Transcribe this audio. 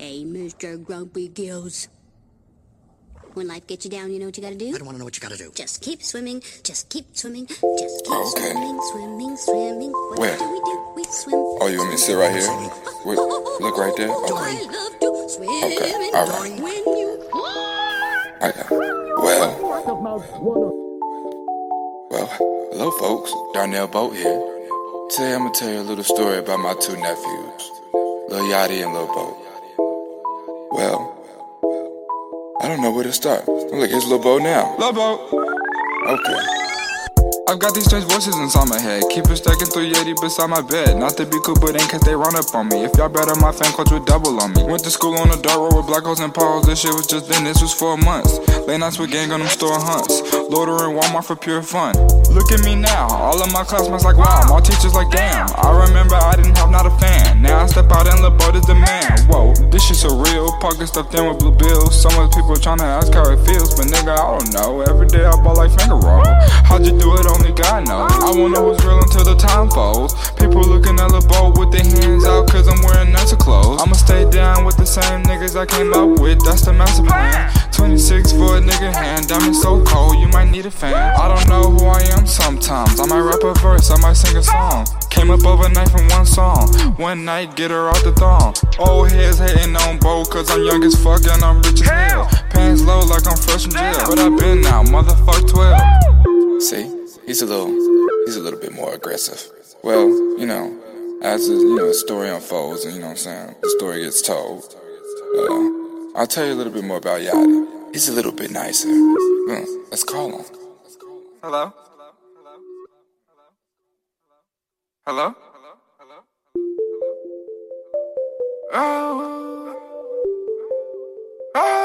Hey, Mr. Grumpy Gills. When life gets you down, you know what you gotta do? I don't want to know what you gotta do. Just keep swimming, just keep swimming, just keep Oh, okay. swimming, swimming, swimming. What Where? do we do? We swim. Oh, you want me to sit right here? Wait, oh, oh, oh, look right there? Okay. I love to swim Okay, all right. when you I got Well, well, hello, folks. Darnell Boat here. Today I'm gonna tell you a little story about my two nephews, Lil Yachty and Lil Boat. Well, I don't know where to start. Look, here's Boat now. Boat. Okay. I've got these strange voices inside my head. Keep it stacking 380 beside my bed. Not to be cool, but ain't cause they run up on me. If y'all better, my fan would double on me. Went to school on a dark road with black holes and potholes. This shit was just then, this was four months. Late nights with gang on them store hunts. Loitering Walmart for pure fun. Look at me now, all of my classmates like wow. My teachers like damn. I remember I didn't have not a fan. Now I step out and Boat is the man. Whoa, this shit surreal. Pocket stuffed in with blue bills. Some of the people tryna ask how it feels, but nigga, I don't know. Every day I ball like finger roll. How'd you do it? Only God knows. I know what's real until the time folds. People looking at the Boat with their hands out, cause I'm wearing nicer clothes. I'ma stay down with the same niggas I came up with. That's the master plan. 26 for a nigga hand. Diamond so cold, you might need a fan. I don't know who I am sometimes. I might rap a verse, I might sing a song. Came up overnight from one song. One night, get her out the thong. Old heads hating on Bo, cause I'm young as fuck and I'm rich as hell. Pants low like I'm fresh from jail. But I've been now, motherfuck 12. See, he's a little, he's a little bit more aggressive. Well, you know, as the, you know, the story unfolds and you know what I'm saying, the story gets told. Uh, I'll tell you a little bit more about Yachty. He's a little bit nicer. Hmm, let's call him. Hello? Hello? Hello. Hello. Oh.